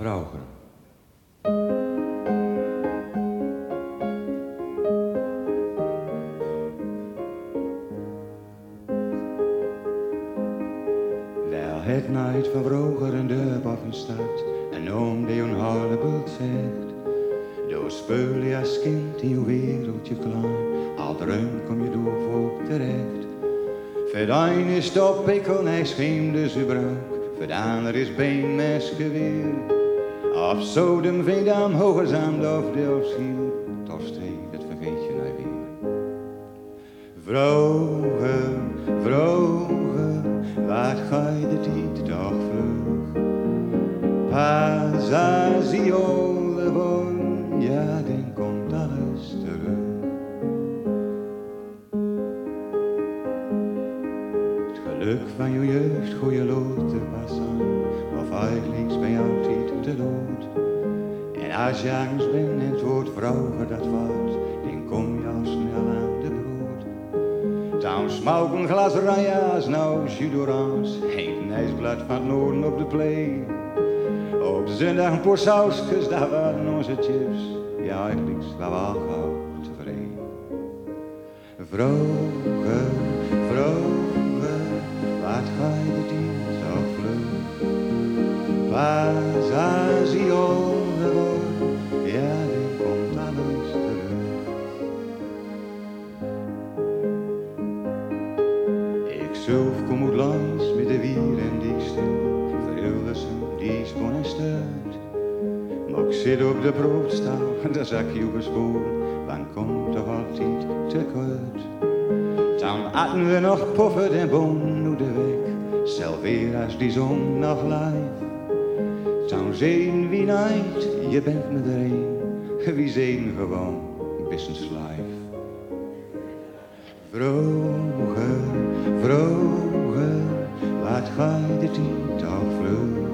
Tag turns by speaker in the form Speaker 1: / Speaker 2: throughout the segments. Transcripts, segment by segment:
Speaker 1: Vroeger. Wel het nooit van vroeger een deur boven staat en oom die een halve zegt. Door speel je als kind in je wereldje klein, al dreun kom je door voor terecht. De een is top pikkel, hij scheemde ze bruik, voor de ander is been mes geweer. Of sodem veendam, de schiel, toch steeds, dat vergeet je nou weer. Vroeger, vroeger, wat ga je de tijd toch vlug? Pas als die ja, dan komt alles terug. Het geluk van je jeugd, goeie loten was aan, of eigenlijk En als je angst bent en het woord vroeger dat valt, dan kom je al snel aan de brood. Dan smaak een glas rajas, nou judorans, een ijsblad van het noorden op de play. Op zondag een sausjes, daar waren onze chips. Ja, eigenlijk we al gauw tevreden. Vroeger, vroeger, Pas als die ouder ja, dan komt alles terug. Ik zelf kom uit langs met de wier en die stil, Verhuldersen, die is stuit. Maar ik zit op de broodstafel, daar zak je op een spoor, want komt toch altijd te kort. Dan aten we nog poffen en boon nu de weg, zelf weer als die zon nog live. Dan zien wie niet, je bent me er een, wie zijn gewoon, bis een slijf. Vroeger, vroeger, ga je de toch vlug?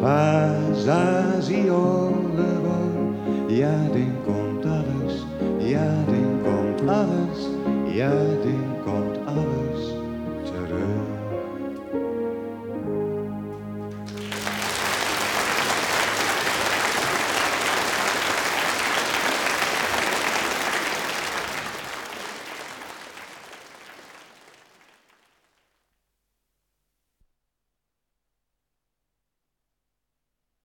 Speaker 1: Pas als ouder wordt, ja, dan komt alles, ja, dan komt alles, ja, terug.